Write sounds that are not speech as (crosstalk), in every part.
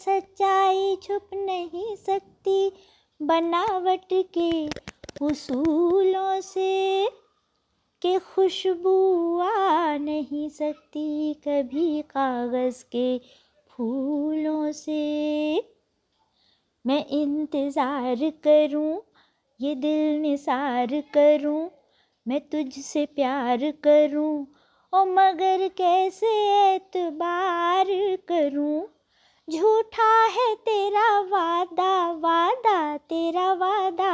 सच्चाई छुप नहीं सकती। बनावट के उसूलों से के खुशबू आ नहीं सकती। कभी कागज़ के फूलों से मैं इंतज़ार करूँ, ये दिल निसार करूँ, मैं तुझसे प्यार करूँ, ओ मगर कैसे एतबार करूँ? झूठा है तेरा वादा वादा तेरा वादा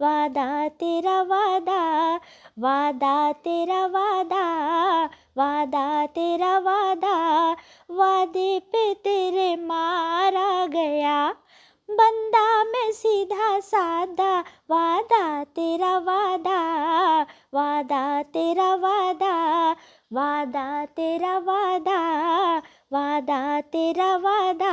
वादा तेरा वादा वादा तेरा वादा वादा तेरा वादा, वादे पे तेरे मारा गया। बंदा मैं सीधा सादा वादा तेरा वादा वादा तेरा वादा वादा तेरा वादा वादा, तेरा वादा।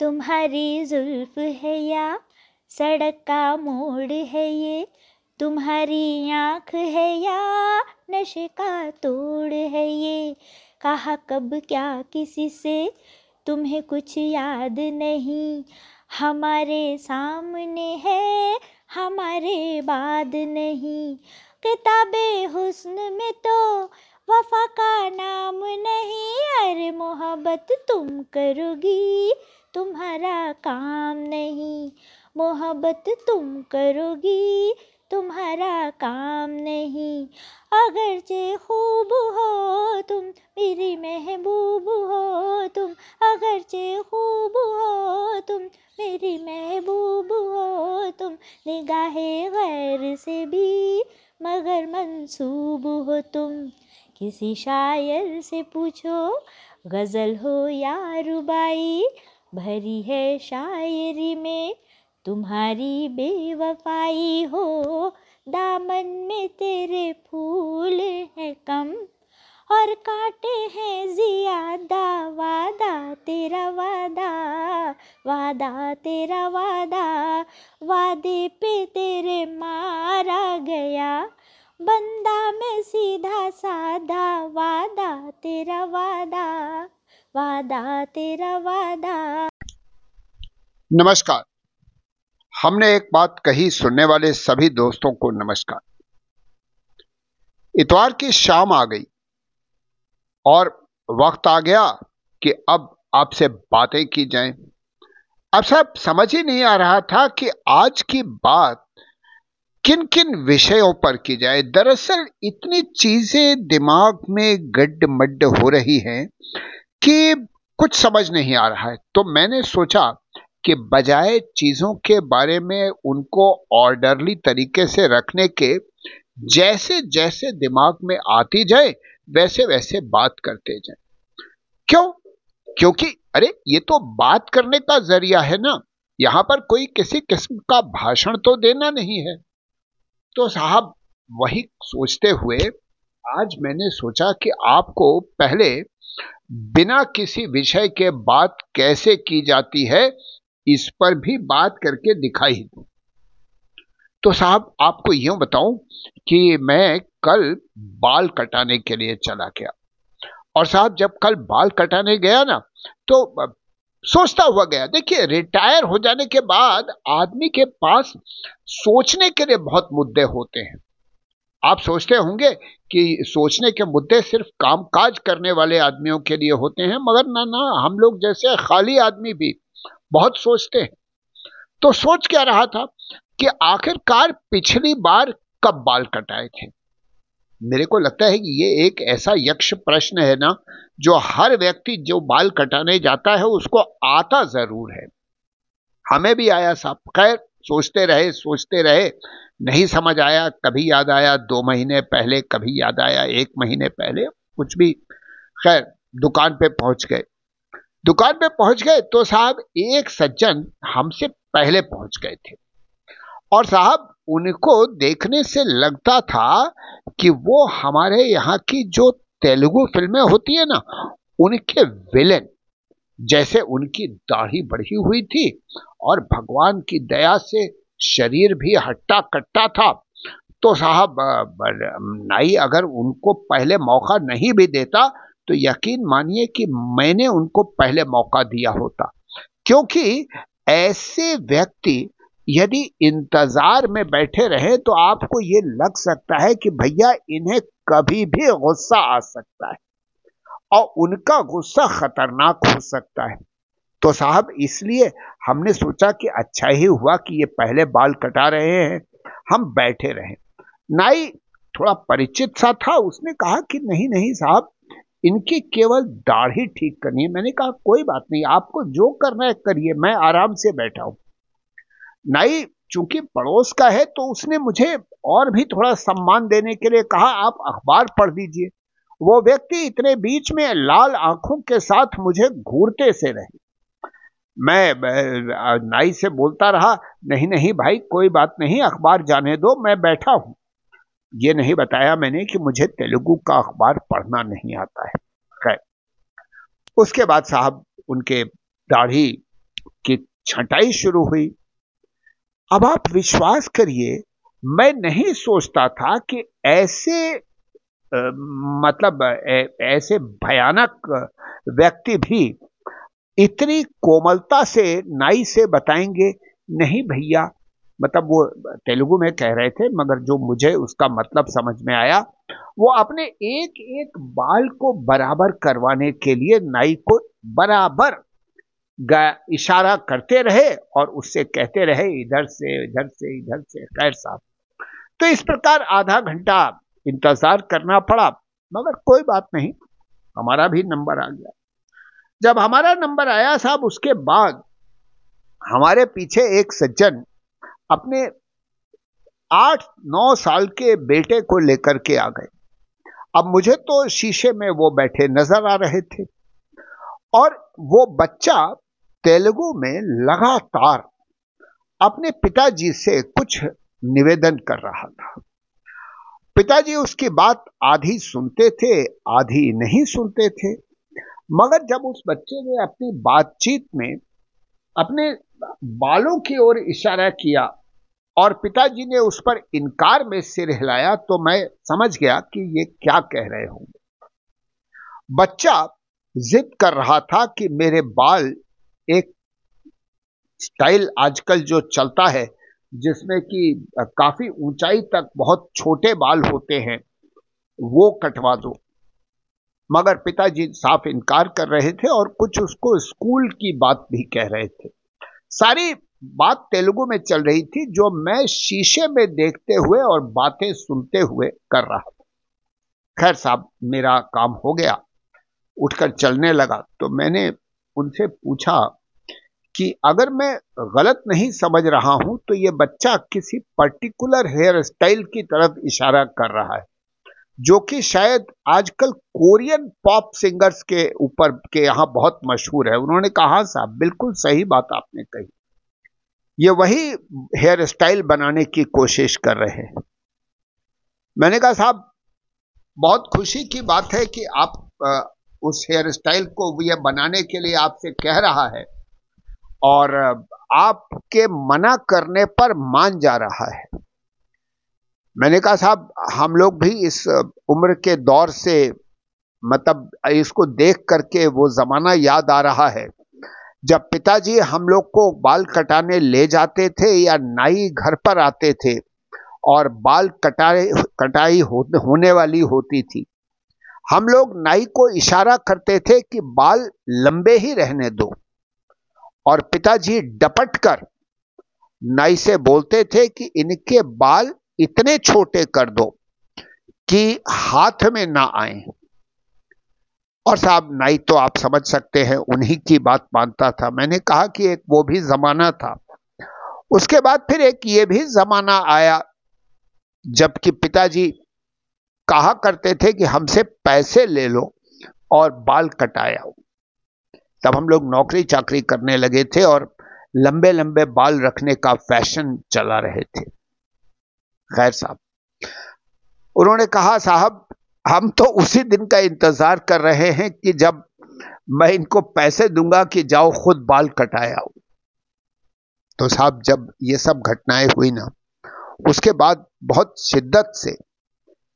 तुम्हारी जुल्फ है या सड़क का मोड़ है ये? तुम्हारी आँख है या नशे का तोड़ है ये? कहा कब, क्या, किसी से? तुम्हें कुछ याद नहीं। हमारे सामने है, हमारे बाद नहीं। किताबे हुस्न में तो वफा का नाम नहीं, अरे मोहब्बत तुम करोगी। तुम्हारा काम नहीं, मोहब्बत तुम करोगी। तुम्हारा काम नहीं अगरचे खूब हो तुम मेरी महबूब हो। तुम अगरचे खूब हो तुम मेरी महबूब हो। तुम निगाहे गैर से भी मगर मंसूब हो तुम। किसी शायर से पूछो, गज़ल हो या रुबाई, भरी है शायरी में तुम्हारी बेवफाई हो। दामन में तेरे फूल हैं कम और काटे हैं जियादा, वादा तेरा वादा वादा तेरा वादा, वादे पे तेरे मारा गया। बंदा मैं सीधा सादा वादा तेरा वादा वादा तेरा वादा। नमस्कार। हमने एक बात कही सुनने वाले सभी दोस्तों को नमस्कार। इतवार की शाम आ गई और वक्त आ गया कि अब आपसे बातें की जाएँ। अब सब समझ ही नहीं आ रहा था कि आज की बात किन किन विषयों पर की जाए? दरअसल इतनी चीज़ें दिमाग में गड्ढ मड्ड हो रही हैं कि कुछ समझ नहीं आ रहा है। तो मैंने सोचा कि बजाय चीज़ों के बारे में उनको ऑर्डरली तरीके से रखने के जैसे जैसे दिमाग में आती जाए वैसे वैसे बात करते जाए। क्यों? क्योंकि अरे, ये तो बात करने का ज़रिया है ना। यहाँ पर कोई किसी किस्म का भाषण तो देना नहीं है। तो साहब, वही सोचते हुए आज मैंने सोचा कि आपको पहले बिना किसी विषय के बात कैसे की जाती है, इस पर भी बात करके दिखाई दूँ। तो साहब, आपको यूँ बताऊँ कि मैं कल बाल कटाने के लिए चला गया। और साहब, जब कल बाल कटाने गया ना तो सोचता हुआ गया, देखिए रिटायर हो जाने के बाद आदमी के पास सोचने के लिए बहुत मुद्दे होते हैं। आप सोचते होंगे कि सोचने के मुद्दे सिर्फ़ कामकाज करने वाले आदमियों के लिए होते हैं, मगर ना ना, हम लोग जैसे खाली आदमी भी बहुत सोचते हैं। तो सोच क्या रहा था कि आखिरकार पिछली बार कब बाल कटाए थे? मेरे को लगता है कि ये एक ऐसा यक्ष प्रश्न है ना, जो हर व्यक्ति, जो बाल कटाने जाता है, उसको आता ज़रूर है। हमें भी आया साहब। खैर, सोचते रहे सोचते रहे। नहीं समझ आया, कभी याद आया, दो महीने पहले, कभी याद आया, एक महीने पहले, कुछ भी। खैर, दुकान पे पहुँच गए। दुकान पे पहुँच गए तो साहब, एक सज्जन हमसे पहले पहुँच गए थे। और साहब, उनको देखने से लगता था कि वो हमारे यहाँ की जो तेलुगु फ़िल्में होती है ना, उनके विलेन, जैसे उनकी दाढ़ी बढ़ी हुई थी और भगवान की दया से शरीर भी हट्टा कट्टा था। तो साहब नाई अगर उनको पहले मौका नहीं भी देता तो यकीन मानिए कि मैंने उनको पहले मौका दिया होता। क्योंकि ऐसे व्यक्ति यदि इंतज़ार में बैठे रहे तो आपको ये लग सकता है कि भैया, इन्हें कभी भी गुस्सा आ सकता है और उनका गुस्सा खतरनाक हो सकता है। तो साहब, इसलिए हमने सोचा कि अच्छा ही हुआ कि ये पहले बाल कटा रहे हैं, हम बैठे रहे। नाई, थोड़ा परिचित सा था, उसने कहा कि नहीं नहीं साहब, इनकी केवल दाढ़ी ठीक करनी है। मैंने कहा, कोई बात नहीं, आपको जो करना है करिए, मैं आराम से बैठा हूँ। नाई चूँकि पड़ोस का है तो उसने मुझे और भी थोड़ा सम्मान देने के लिए कहा, आप अखबार पढ़ दीजिए। वो व्यक्ति इतने बीच में लाल आँखों के साथ मुझे घूरते से रहे। मैं, नाई से बोलता रहा, नहीं नहीं भाई, कोई बात नहीं, अखबार जाने दो, मैं बैठा हूँ। ये नहीं बताया मैंने कि मुझे तेलुगु का अखबार पढ़ना नहीं आता है। खैर, उसके बाद साहब, उनके दाढ़ी की छटाई शुरू हुई। अब आप विश्वास करिए मैं नहीं सोचता था कि ऐसे आ, मतलब ए, ऐसे भयानक व्यक्ति भी इतनी कोमलता से नाई से बताएँगे नहीं भैया। मतलब वो तेलुगु में कह रहे थे मगर जो मुझे उसका मतलब समझ में आया वो अपने एक एक बाल को बराबर करवाने के लिए नाई को बराबर इशारा करते रहे और उससे कहते रहे, इधर से इधर से इधर से, खैर साहब। तो इस प्रकार आधा घंटा इंतज़ार करना पड़ा, मगर कोई बात नहीं, हमारा भी नंबर आ गया। जब हमारा नंबर आया साहब, उसके बाद हमारे पीछे एक सज्जन अपने आठ, नौ साल के बेटे को लेकर के आ गए। अब मुझे तो शीशे में वो बैठे नज़र आ रहे थे और वो बच्चा तेलुगु में लगातार अपने पिताजी से कुछ निवेदन कर रहा था। पिताजी उसकी बात आधी सुनते थे, आधी नहीं सुनते थे। मगर जब उस बच्चे ने अपनी बातचीत में अपने बालों की ओर इशारा किया और पिताजी ने उस पर इनकार में सिर हिलाया तो मैं समझ गया कि ये क्या कह रहे होंगे। बच्चा जिद कर रहा था कि मेरे बाल एक स्टाइल आजकल जो चलता है, जिसमें कि काफ़ी ऊंचाई तक बहुत छोटे बाल होते हैं, वो कटवा दो। मगर पिताजी साफ़ इनकार कर रहे थे और कुछ उसको स्कूल की बात भी कह रहे थे। सारी बात तेलुगु में चल रही थी, जो मैं शीशे में देखते हुए और बातें सुनते हुए कर रहा था। खैर साहब, मेरा काम हो गया। उठकर चलने लगा तो मैंने उनसे पूछा कि अगर मैं गलत नहीं समझ रहा हूँ तो ये बच्चा किसी पर्टिकुलर हेयर स्टाइल की तरफ़ इशारा कर रहा है जो कि शायद आजकल कोरियन पॉप सिंगर्स के ऊपर के यहाँ बहुत मशहूर है। उन्होंने कहा साहब बिल्कुल सही बात आपने कही। ये वही हेयर स्टाइल बनाने की कोशिश कर रहे हैं। मैंने कहा साहब बहुत खुशी की बात है कि आप आ, उस हेयर स्टाइल को यह बनाने के लिए आपसे कह रहा है। और आपके मना करने पर मान जा रहा है। मैंने कहा साहब हम लोग भी इस उम्र के दौर से मतलब इसको देख करके वो जमाना याद आ रहा है। जब पिताजी हम लोग को बाल कटाने ले जाते थे या नाई घर पर आते थे और बाल कटाए कटाई हो, होने वाली होती थी हम लोग नाई को इशारा करते थे कि बाल लंबे ही रहने दो। और पिताजी डपट कर नाई से बोलते थे कि इनके बाल इतने छोटे कर दो कि हाथ में ना आए। और साहब, नाई तो आप समझ सकते हैं, उन्हीं की बात मानता था। मैंने कहा कि एक, वो भी जमाना था। उसके बाद फिर एक ये भी जमाना आया, जबकि पिताजी कहा करते थे कि हमसे पैसे ले लो और बाल कटाया। तब हम लोग नौकरी चाकरी करने लगे थे और लंबे लंबे बाल रखने का फ़ैशन चला रहे थे। खैर साहब, उन्होंने कहा, साहब, हम तो उसी दिन का इंतज़ार कर रहे हैं कि जब मैं इनको पैसे दूँगा कि जाओ खुद बाल कटाए आओ। तो साहब, जब ये सब घटनाएँ हुई ना, उसके बाद बहुत शिद्दत से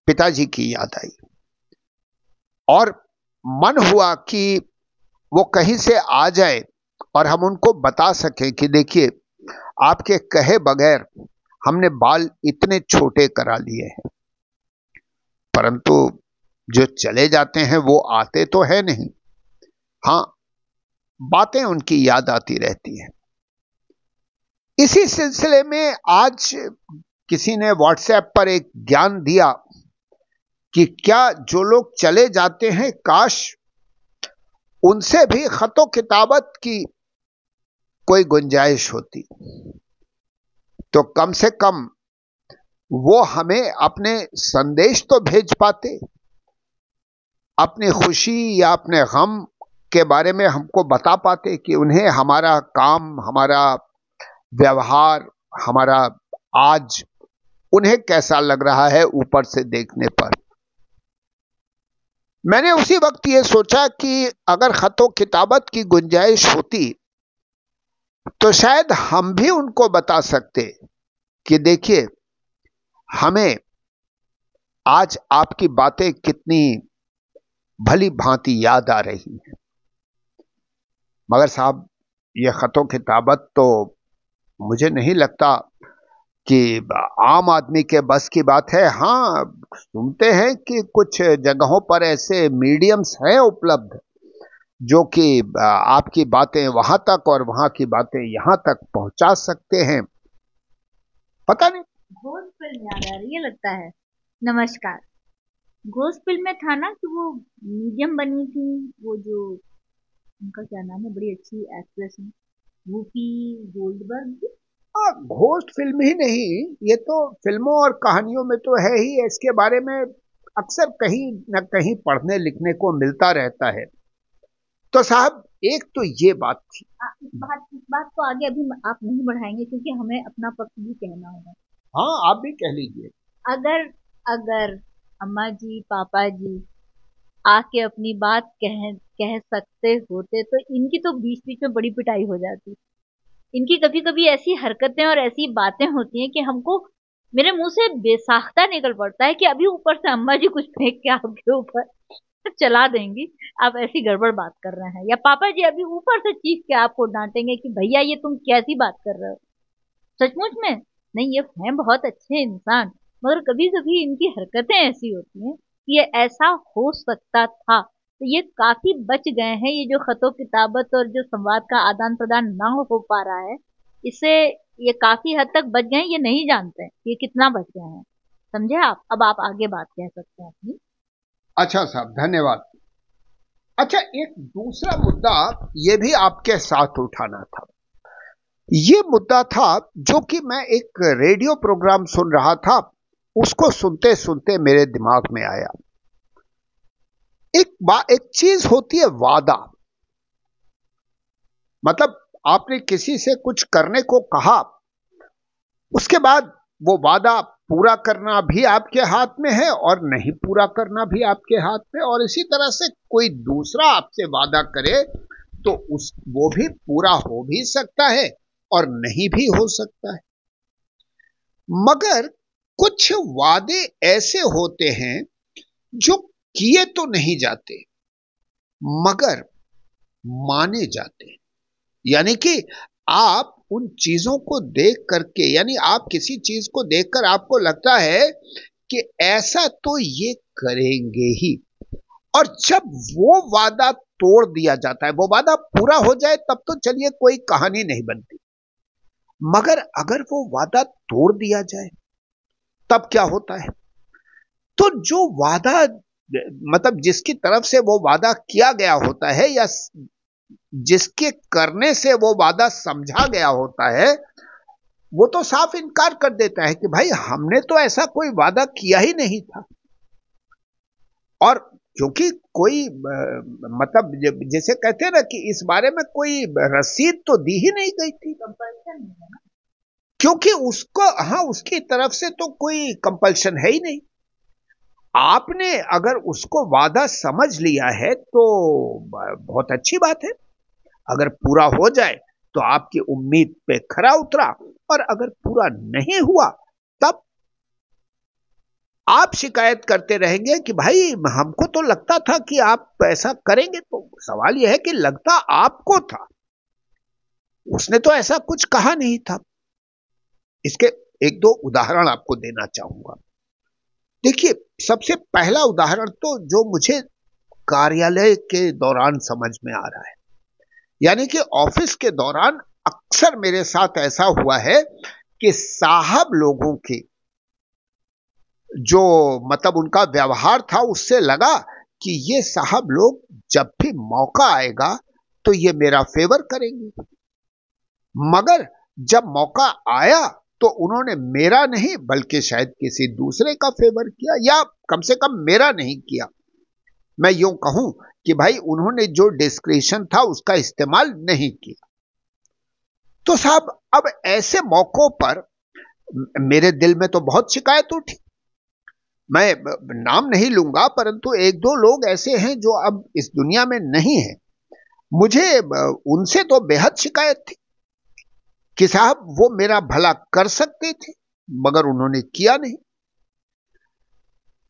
पिताजी की याद आई और मन हुआ कि वो कहीं से आ जाए और हम उनको बता सकें कि देखिए, आपके कहे बगैर हमने बाल इतने छोटे करा लिए हैं। परंतु जो चले जाते हैं, वो आते तो है नहीं। हाँ, बातें उनकी याद आती रहती हैं। इसी सिलसिले में आज किसी ने व्हाट्सएप पर एक ज्ञान दिया कि क्या जो लोग चले जाते हैं, काश उनसे भी खतो किताबत की कोई गुंजाइश होती। तो कम से कम वो हमें अपने संदेश तो भेज पाते। अपनी खुशी या अपने गम के बारे में हमको बता पाते कि उन्हें हमारा काम, हमारा व्यवहार, हमारा आज उन्हें कैसा लग रहा है ऊपर से देखने पर। मैंने उसी वक्त ये सोचा कि अगर खतों किताबत की गुंजाइश होती तो शायद हम भी उनको बता सकते कि देखिए, हमें आज आपकी बातें कितनी भली भांति याद आ रही हैं। मगर साहब, ये खतों किताबत तो मुझे नहीं लगता कि आम आदमी के बस की बात है। हाँ सुनते हैं कि कुछ जगहों पर ऐसे मीडियम्स हैं उपलब्ध, जो कि आपकी बातें वहाँ तक और वहाँ की बातें यहाँ तक पहुँचा सकते हैं। पता नहीं। घोष फ़िल्म याद आ रही है, लगता है। नमस्कार। घोष फ़िल्म में था ना कि वो मीडियम बनी थी, वो जो, उनका क्या नाम है, बड़ी अच्छी एक्ट्रेस है। वूपी गोल्डबर्ग घोस्ट फ़िल्म ही नहीं ये तो फ़िल्मों और कहानियों में तो है ही इसके बारे में अक्सर कहीं न कहीं पढ़ने लिखने को मिलता रहता है। तो साहब एक तो ये बात थी। आ, इस बात इस बात को आगे अभी आप नहीं बढ़ाएँगे क्योंकि हमें अपना पक्ष भी कहना होगा। हाँ आप भी कह लीजिए। अगर अगर अम्मा जी पापा जी आके अपनी बात कह कह सकते होते तो इनकी तो बीच बीच में बड़ी पिटाई हो जाती। इनकी कभी कभी ऐसी हरकतें और ऐसी बातें होती हैं कि हमको, मेरे मुँह से बेसाख्ता निकल पड़ता है कि अभी ऊपर से अम्मा जी कुछ फेंक के आपके ऊपर (laughs) चला देंगी। आप ऐसी गड़बड़ बात कर रहे हैं। या पापा जी अभी ऊपर से चीख के आपको डांटेंगे कि, भैया, ये तुम कैसी बात कर रहे हो? सचमुच में? नहीं, ये हैं बहुत अच्छे इंसान, मगर कभी कभी इनकी हरकतें ऐसी होती हैं कि ये ऐसा हो सकता था। तो ये काफ़ी बच गए हैं ये जो खतो किताबत और जो संवाद का आदान प्रदान ना हो पा रहा है, इससे ये काफ़ी हद तक बच गए ये नहीं जानते ये कितना बच गए हैं। समझे आप? अब आप आगे बात कह सकते हैं अपनी। अच्छा साहब, धन्यवाद। अच्छा एक दूसरा मुद्दा ये भी आपके साथ उठाना था। ये मुद्दा था जो कि मैं एक रेडियो प्रोग्राम सुन रहा था, उसको सुनते सुनते मेरे दिमाग में आया। एक एक चीज़ होती है वादा। मतलब आपने किसी से कुछ करने को कहा, उसके बाद वो वादा पूरा करना भी आपके हाथ में है और नहीं पूरा करना भी आपके हाथ में, और इसी तरह से कोई दूसरा आपसे वादा करे तो उस, वो भी पूरा हो भी सकता है और नहीं भी हो सकता है। मगर कुछ वादे ऐसे होते हैं जो किए तो नहीं जाते, मगर माने जाते यानी कि आप उन चीज़ों को देख करके, यानी आप किसी चीज़ को देखकर आपको लगता है कि ऐसा तो ये करेंगे ही। और जब वो वादा तोड़ दिया जाता है, वो वादा पूरा हो जाए, तब तो चलिए कोई कहानी नहीं बनती। मगर अगर वो वादा तोड़ दिया जाए, तब क्या होता है? तो जो वादा मतलब जिसकी तरफ़ से वो वादा किया गया होता है या जिसके करने से वो वादा समझा गया होता है वो तो साफ़ इनकार कर देता है कि भाई हमने तो ऐसा कोई वादा किया ही नहीं था। और क्योंकि कोई मतलब जैसे कहते हैं ना कि इस बारे में कोई रसीद तो दी ही नहीं गई थी। क्योंकि उसको हाँ उसकी तरफ़ से तो कोई कंपल्शन है ही नहीं। आपने अगर उसको वादा समझ लिया है तो बहुत अच्छी बात है। अगर पूरा हो जाए तो आपकी उम्मीद पे खरा उतरा, और अगर पूरा नहीं हुआ, तब आप शिकायत करते रहेंगे कि भाई, हमको तो लगता था कि आप ऐसा करेंगे तो सवाल यह है कि लगता आपको था। उसने तो ऐसा कुछ कहा नहीं था। इसके एक दो उदाहरण आपको देना चाहूँगा। देखिए, सबसे पहला उदाहरण तो जो मुझे कार्यालय के दौरान समझ में आ रहा है। यानी कि ऑफ़िस के दौरान अक्सर मेरे साथ ऐसा हुआ है कि साहब लोगों के जो मतलब उनका व्यवहार था, उससे लगा कि ये साहब लोग जब भी मौका आएगा तो ये मेरा फेवर करेंगे। मगर जब मौका आया तो उन्होंने मेरा नहीं, बल्कि शायद किसी दूसरे का फेवर किया, या कम से कम मेरा नहीं किया। मैं यूँ कहूँ कि भाई, उन्होंने जो डिस्क्रिप्शन था, उसका इस्तेमाल नहीं किया। तो साहब, अब ऐसे मौकों पर मेरे दिल में तो बहुत शिकायत उठी। मैं नाम नहीं लूँगा, परंतु एक दो लोग ऐसे हैं जो अब इस दुनिया में नहीं है। मुझे उनसे तो बेहद शिकायत थी। कि साहब, वो मेरा भला कर सकते थे, मगर उन्होंने किया नहीं।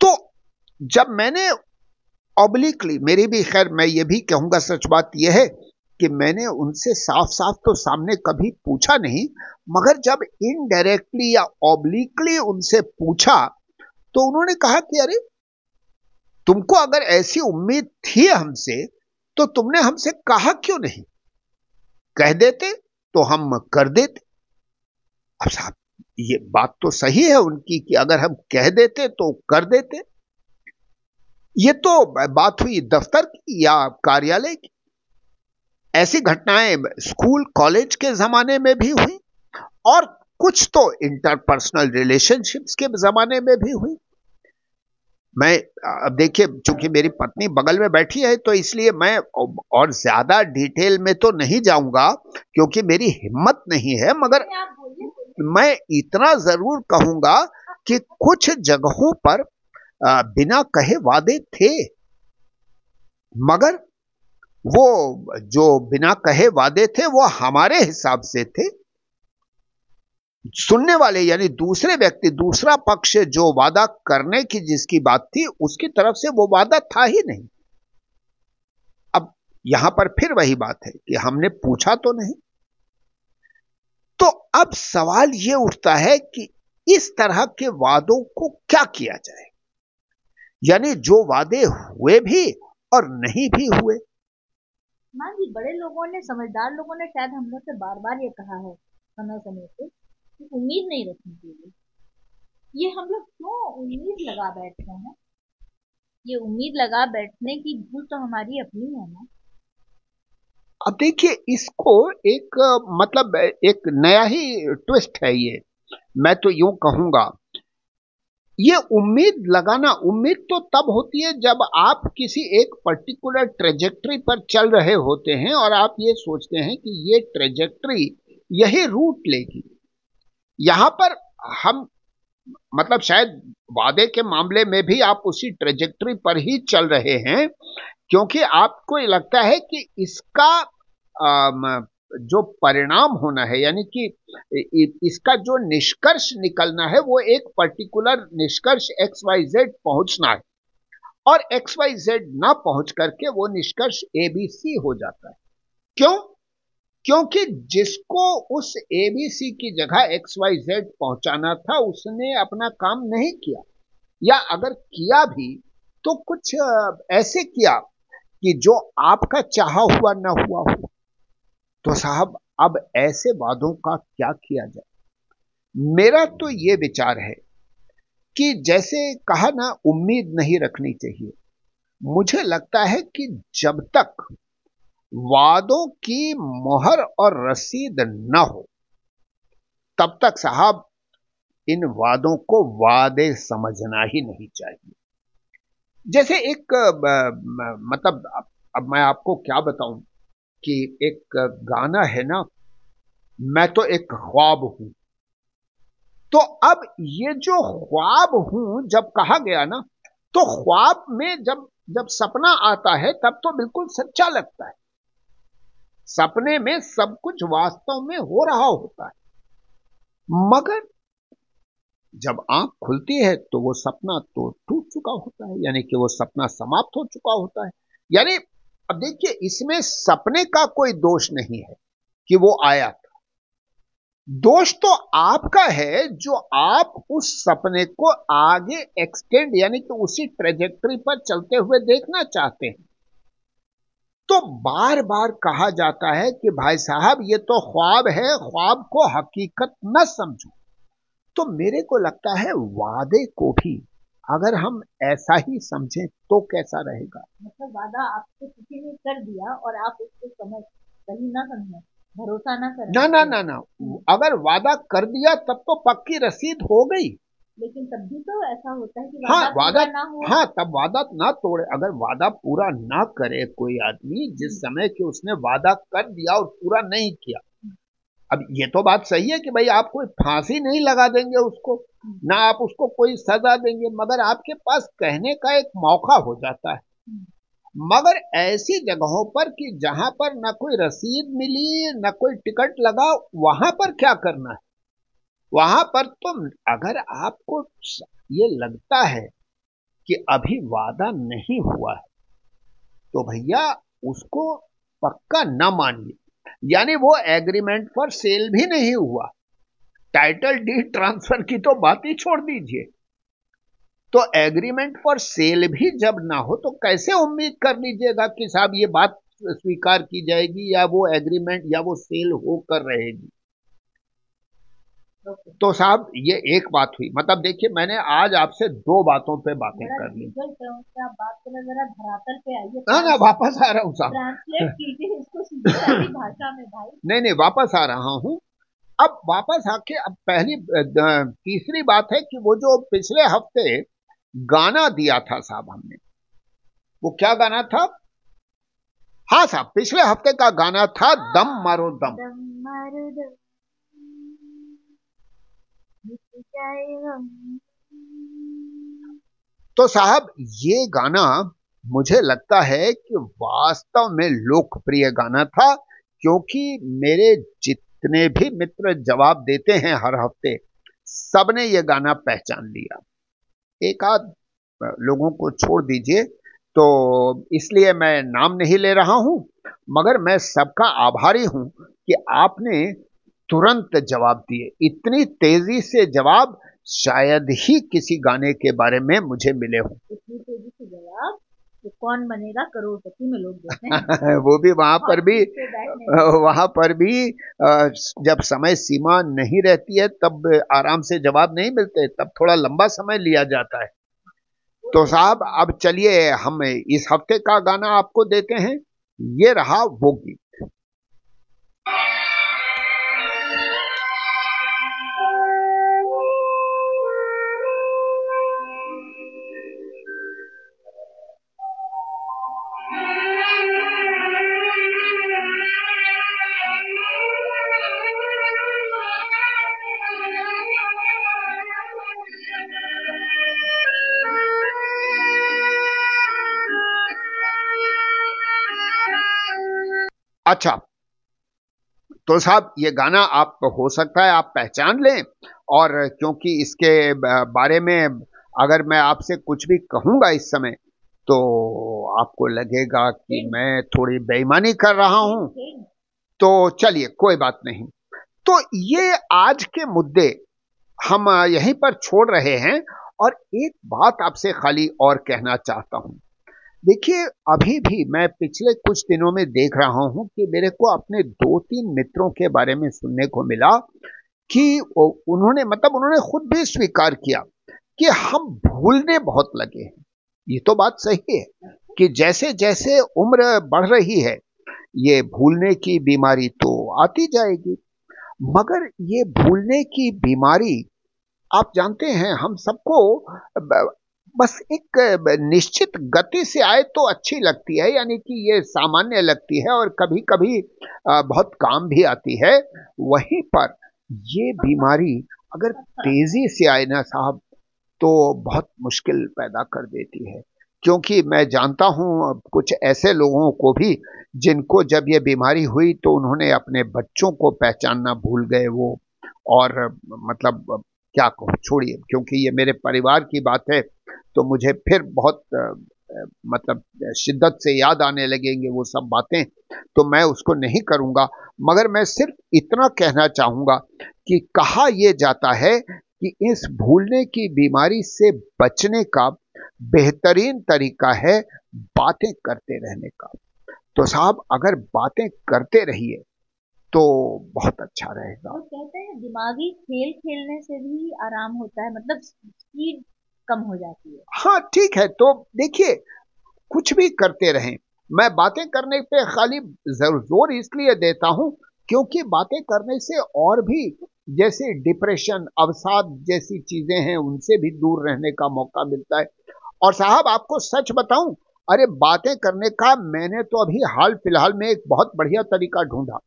तो जब मैंने ऑब्लिकली मेरी भी खैर, मैं ये भी कहूँगा, सच बात यह है कि मैंने उनसे साफ़ साफ़ तो सामने कभी पूछा नहीं, मगर जब इनडायरेक्टली या ऑब्लिकली उनसे पूछा तो उन्होंने कहा कि अरे, तुमको अगर ऐसी उम्मीद थी हमसे तो तुमने हमसे कहा क्यों नहीं? कह देते तो हम कर देते। अब साहब, ये बात तो सही है उनकी कि अगर हम कह देते तो कर देते। ये तो बात हुई दफ्तर की या कार्यालय की। ऐसी घटनाएँ स्कूल, कॉलेज के जमाने में भी हुई और कुछ तो इंटरपर्सनल रिलेशनशिप्स के जमाने में भी हुई। मैं अब देखिए चूँकि मेरी पत्नी बगल में बैठी है तो इसलिए मैं और ज़्यादा डिटेल में तो नहीं जाऊँगा क्योंकि मेरी हिम्मत नहीं है मगर मैं इतना ज़रूर कहूँगा कि कुछ जगहों पर बिना कहे वादे थे मगर वो जो बिना कहे वादे थे वो हमारे हिसाब से थे। सुनने वाले, यानी दूसरे व्यक्ति, दूसरा पक्ष जो वादा करने की जिसकी बात थी, उसकी तरफ़ से वो वादा था ही नहीं। अब यहाँ पर फिर वही बात है कि हमने पूछा तो नहीं। तो अब सवाल ये उठता है कि इस तरह के वादों को क्या किया जाए? यानी जो वादे हुए भी और नहीं भी हुए। मान जी बड़े लोगों ने, समझदार लोगों ने शायद हम लोग से बार बार ये कहा है समय समय से कि उम्मीद नहीं रखनी चाहिए। ये हम लोग क्यों उम्मीद लगा बैठते हैं? ये उम्मीद लगा बैठने की भूल तो हमारी अपनी है ना? अब देखिए, इसको एक मतलब एक नया ही ट्विस्ट है ये। मैं तो यूँ कहूँगा, ये उम्मीद लगाना, उम्मीद तो तब होती है जब आप किसी एक पर्टिकुलर ट्रेजेक्ट्री पर चल रहे होते हैं और आप ये सोचते हैं कि ये ट्रेजेक्ट्री यही रूट लेगी। यहाँ पर हम मतलब शायद वादे के मामले में भी आप उसी ट्रेजेक्ट्री पर ही चल रहे हैं, क्योंकि आपको लगता है कि इसका जो परिणाम होना है, यानी कि इसका जो निष्कर्ष निकलना है, वो एक पर्टिकुलर निष्कर्ष एक्स वाई जेड पहुँचना है। और एक्स वाई जेड ना पहुँच करके वो निष्कर्ष ए बी सी हो जाता है। क्यों? क्योंकि जिसको उस ए बी सी की जगह एक्स वाई जेड पहुंचाना था, उसने अपना काम नहीं किया। या अगर किया भी तो कुछ ऐसे किया कि जो आपका चाहा हुआ ना हुआ हो। तो साहब, अब ऐसे वादों का क्या किया जाए? मेरा तो ये विचार है कि जैसे कहा ना, उम्मीद नहीं रखनी चाहिए। मुझे लगता है कि जब तक वादों की मोहर और रसीद न हो। तब तक साहब, इन वादों को वादे समझना ही नहीं चाहिए। जैसे एक मतलब अब मैं आपको क्या बताऊँ कि एक गाना है ना, मैं तो एक ख्वाब हूँ। तो अब ये जो ख्वाब हूँ, जब कहा गया ना तो ख्वाब में जब जब सपना आता है, तब तो बिल्कुल सच्चा लगता है। सपने में सब कुछ वास्तव में हो रहा होता है। मगर जब आँख खुलती है तो वो सपना तो टूट चुका होता है, यानी कि वो सपना समाप्त हो चुका होता है। यानी अब देखिए, इसमें सपने का कोई दोष नहीं है कि वो आया था। दोष तो आपका है जो आप उस सपने को आगे एक्सटेंड यानी कि उसी ट्रेजेक्टरी पर चलते हुए देखना चाहते हैं। तो बार बार कहा जाता है कि भाई साहब ये तो ख्वाब है ख्वाब को हकीकत न समझो। तो मेरे को लगता है वादे को भी अगर हम ऐसा ही समझें तो कैसा रहेगा? मतलब वादा आपको किसी ने कर दिया और आप उसको समझ सही ना समझे भरोसा ना करें। ना ना ना ना अगर वादा कर दिया तब तो पक्की रसीद हो गई। लेकिन तब भी तो ऐसा होता है कि वादा हाँ वादा ना हो। हाँ तब वादा ना तोड़े। अगर वादा पूरा ना करे कोई आदमी जिस समय कि उसने वादा कर दिया और पूरा नहीं किया। अब ये तो बात सही है कि भाई आप कोई फांसी नहीं लगा देंगे उसको ना आप उसको कोई सजा देंगे मगर आपके पास कहने का एक मौका हो जाता है। मगर ऐसी जगहों पर कि जहाँ पर ना कोई रसीद मिली न कोई टिकट लगा वहाँ पर क्या करना है? वहाँ पर तो अगर आपको ये लगता है कि अभी वादा नहीं हुआ है तो भैया उसको पक्का ना मानिए। यानी वो एग्रीमेंट पर सेल भी नहीं हुआ। टाइटल डीड ट्रांसफ़र की तो बात ही छोड़ दीजिए। तो एग्रीमेंट फॉर सेल भी जब ना हो तो कैसे उम्मीद कर लीजिएगा कि साहब ये बात स्वीकार की जाएगी या वो एग्रीमेंट या वो सेल होकर रहेगी? तो साहब ये एक बात हुई। मतलब देखिए मैंने आज आपसे दो बातों पे बातें कर ली। ना ना वापस आ रहा हूँ साहब। ट्रांसलेट कीजिए इसको सीधी सादी भाषा में भाई। नहीं नहीं वापस आ रहा हूँ। अब वापस आके अब पहली तीसरी बात है कि वो जो पिछले हफ़्ते गाना दिया था साहब हमने वो क्या गाना था? हाँ साहब पिछले हफ़्ते का गाना था दम मारो दम। दम मारो दम। तो साहब, ये गाना मुझे लगता है कि वास्तव में लोकप्रिय गाना था, क्योंकि मेरे जितने भी मित्र जवाब देते हैं हर हफ़्ते, सबने ये गाना पहचान लिया। एक आध लोगों को छोड़ दीजिए तो इसलिए मैं नाम नहीं ले रहा हूँ, मगर मैं सबका आभारी हूँ कि आपने तुरंत जवाब दिए। इतनी तेज़ी से जवाब शायद ही किसी गाने के बारे में मुझे मिले हों। इतनी तेज़ी से जवाब? तो कौन बनेगा करोड़पति में लोग देते हैं (laughs) वो भी वहाँ पर भी वहाँ पर भी जब समय सीमा नहीं रहती है तब आराम से जवाब नहीं मिलते तब थोड़ा लंबा समय लिया जाता है। तो साहब अब चलिए हम इस हफ़्ते का गाना आपको देते हैं। ये रहा वो गीत। अच्छा। तो साहब ये गाना आप हो सकता है आप पहचान लें और क्योंकि इसके बारे में अगर मैं आपसे कुछ भी कहूँगा इस समय तो आपको लगेगा कि मैं थोड़ी बेईमानी कर रहा हूँ। तो चलिए कोई बात नहीं। तो ये आज के मुद्दे हम यहीं पर छोड़ रहे हैं और एक बात आपसे खाली और कहना चाहता हूँ। देखिए, अभी भी मैं पिछले कुछ दिनों में देख रहा हूँ कि मेरे को अपने दो तीन मित्रों के बारे में सुनने को मिला कि उन्होंने मतलब उन्होंने खुद भी स्वीकार किया कि हम भूलने बहुत लगे हैं। ये तो बात सही है कि जैसे जैसे उम्र बढ़ रही है, ये भूलने की बीमारी तो आती जाएगी। मगर ये भूलने की बीमारी, आप जानते हैं, हम सबको बस एक निश्चित गति से आए तो अच्छी लगती है, यानी कि ये सामान्य लगती है और कभी कभी बहुत काम भी आती है। वहीं पर ये बीमारी अगर तेज़ी से आए ना साहब तो बहुत मुश्किल पैदा कर देती है। क्योंकि मैं जानता हूँ कुछ ऐसे लोगों को भी, जिनको जब ये बीमारी हुई तो उन्होंने अपने बच्चों को पहचानना भूल गए वो। और मतलब क्या कहो, छोड़िए, क्योंकि ये मेरे परिवार की बात है तो मुझे फिर बहुत मतलब शिद्दत से याद आने लगेंगे वो सब बातें तो मैं उसको नहीं करूँगा। मगर मैं सिर्फ़ इतना कहना चाहूँगा कि कहा यह जाता है कि इस भूलने की बीमारी से बचने का बेहतरीन तरीका है बातें करते रहने का। तो साहब, अगर बातें करते रहिए तो बहुत अच्छा रहेगा। और कहते हैं, दिमागी खेल खेलने से भी आराम होता है मतलब स्पीड कम हो जाती है। हाँ ठीक है तो देखिए, कुछ भी करते रहें। मैं बातें करने पे खाली ज़ोर इसलिए देता हूँ क्योंकि बातें करने से और भी जैसे डिप्रेशन, अवसाद जैसी चीज़ें हैं, उनसे भी दूर रहने का मौका मिलता है। और साहब, आपको सच बताऊँ, अरे, बातें करने का मैंने तो अभी हाल फ़िलहाल में एक बहुत बढ़िया तरीका ढूंढा।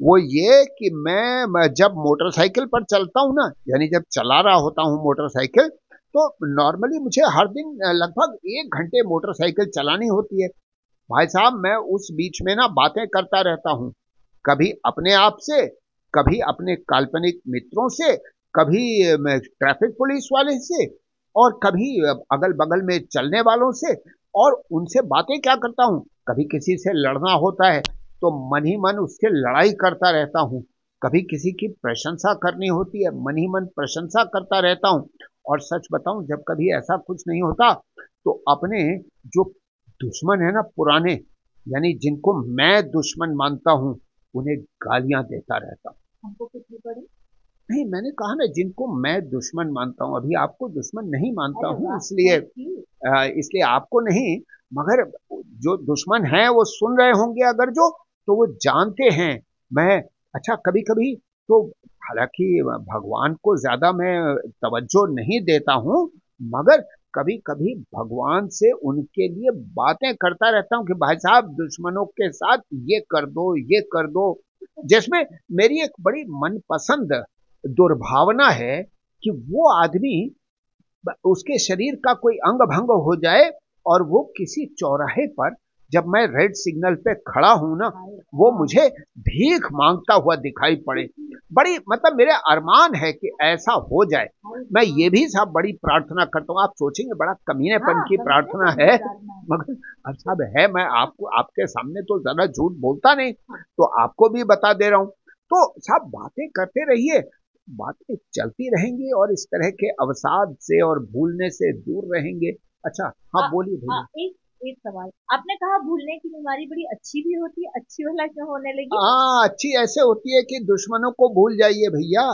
वो ये कि मैं जब मोटरसाइकिल पर चलता हूँ ना, यानी जब चला रहा होता हूँ मोटरसाइकिल तो नॉर्मली मुझे हर दिन लगभग एक घंटे मोटरसाइकिल चलानी होती है। भाई साहब, मैं उस बीच में ना बातें करता रहता हूँ। कभी अपने आप से, कभी अपने काल्पनिक मित्रों से, कभी ट्रैफ़िक पुलिस वाले से और कभी अगल बगल में चलने वालों से और उनसे बातें क्या करता हूँ? कभी किसी से लड़ना होता है तो मन ही मन उससे लड़ाई करता रहता हूँ। कभी किसी की प्रशंसा करनी होती है, मन ही मन प्रशंसा करता रहता हूँ। और सच बताऊँ जब कभी ऐसा कुछ नहीं होता तो अपने जो दुश्मन है ना पुराने यानी जिनको मैं दुश्मन मानता हूँ उन्हें गालियाँ देता रहता हमको नहीं मैंने कहा ना जिनको मैं दुश्मन मानता हूँ अभी आपको दुश्मन नहीं मानता हूँ इसलिए इसलिए आपको नहीं मगर जो दुश्मन है वो सुन रहे होंगे अगर जो तो वो जानते हैं। मैं अच्छा कभी कभी तो हालाँकि भगवान को ज़्यादा मैं तवज्जो नहीं देता हूँ, मगर कभी कभी भगवान से उनके लिए बातें करता रहता हूँ कि, भाई साहब, दुश्मनों के साथ ये कर दो, ये कर दो। जिसमें मेरी एक बड़ी मनपसंद दुर्भावना है कि वो आदमी उसके शरीर का कोई अंग भंग हो जाए और वो किसी चौराहे पर जब मैं रेड सिग्नल पे खड़ा हूँ ना वो मुझे भीख माँगता हुआ दिखाई पड़े। बड़ी मतलब मेरे अरमान है कि ऐसा हो जाए। मैं ये भी साहब बड़ी प्रार्थना करता हूँ। आप सोचेंगे बड़ा कमीनेपन हाँ, की प्रार्थना है। मगर अब साहब है मैं आपको आपके सामने तो ज़्यादा झूठ बोलता नहीं तो आपको भी बता दे रहा हूँ। तो साहब बातें करते रहिए बातें चलती रहेंगी और इस तरह के अवसाद से और भूलने से दूर रहेंगे। अच्छा हाँ, हाँ बोलिए भैया हाँ, एक सवाल। आपने कहा भूलने की बीमारी बड़ी अच्छी भी होती है अच्छी वाला क्यों होने लगी? हाँ अच्छी ऐसे होती है कि दुश्मनों को भूल जाइए भैया।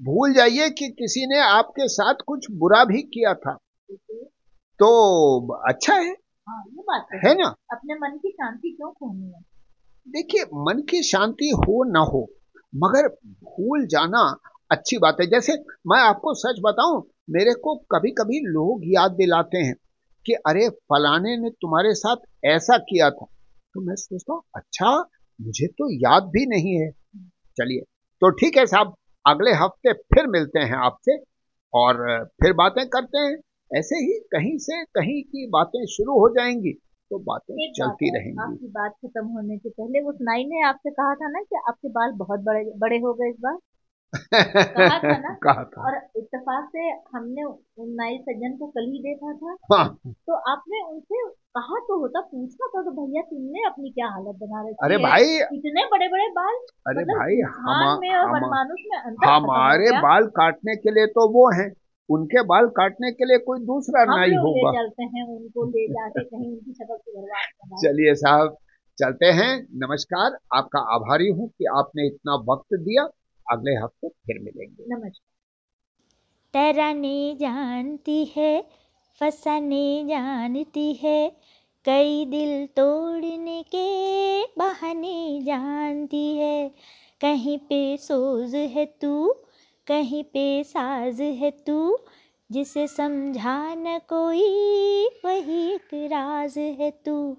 भूल जाइए कि किसी ने आपके साथ कुछ बुरा भी किया था। तो अच्छा है। हाँ ये बात है, है ना? अपने मन की शांति क्यों खोनी है? देखिए मन की शांति हो ना हो मगर भूल जाना अच्छी बात है। जैसे मैं आपको सच बताऊँ मेरे को कभी कभी लोग याद दिलाते हैं। कि अरे फलाने ने तुम्हारे साथ ऐसा किया था। तो मैं सोचता हूँ अच्छा मुझे तो याद भी नहीं है। चलिए तो ठीक है साहब अगले हफ़्ते फिर मिलते हैं आपसे और फिर बातें करते हैं। ऐसे ही कहीं से कहीं की बातें शुरू हो जाएँगी तो बातें चलती बात रहेंगी। आपकी बात खत्म होने से पहले उस नाई ने आपसे कहा था ना कि आपके बाल बहुत बड़े बड़े हो गए इस बार। कहा था ना? कहा था। और इत्तेफाक से हमने उन नाई सज्जन को कल ही देखा था। हाँ। तो आपने उनसे कहा तो होता पूछा था तो भैया तुमने अपनी क्या हालत बना रखी अरे भाई इतने बड़े बड़े बाल अरे मतलब भाई हम, में और हम, मानुष में अंतर हमारे बाल काटने के लिए तो वो हैं। उनके बाल काटने के लिए कोई दूसरा नाई होगा। चलते हैं उनको ले जाके कहीं उनकी शक्ल चलिए साहब चलते हैं। नमस्कार। आपका आभारी हूँ कि आपने इतना वक्त दिया। अगले हफ़्ते फिर मिलेंगे। नमस्कार। तराने जानती है, फसाने जानती है, कई दिल तोड़ने के बहाने जानती है। कहीं पे सोज है तू, कहीं पे साज है तू, जिसे समझा न कोई वही एक राज है तू।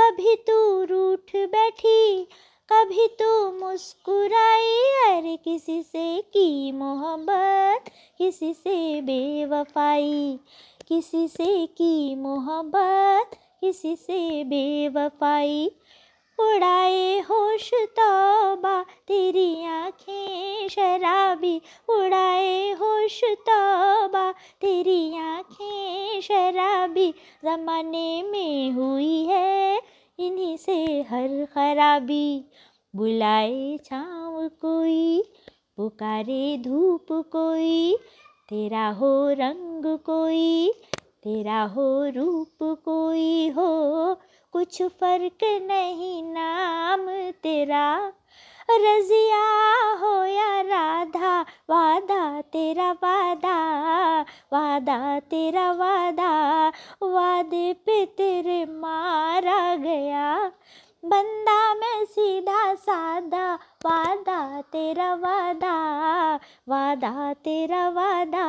कभी तू रूठ बैठी कभी तो मुस्कुराई, अरे किसी से की मोहब्बत, किसी से बेवफाई, किसी से की मोहब्बत, किसी से बेवफाई। उड़ाए होश तौबा, तेरी आँखें शराबी। उड़ाए होश पछतावा तेरी आँखें शराबी। जमाने में हुई है इन्हीं से हर खराबी बुलाए छाँव कोई, पुकारे धूप कोई, तेरा हो रंग कोई, तेरा हो रूप कोई हो, कुछ फ़र्क नहीं नाम तेरा। रजिया हो या राधा, वादा तेरा वादा वादा तेरा वादा, वादे पे तेरे मारा गया। बंदा मैं सीधा सादा वादा तेरा वादा वादा तेरा वादा।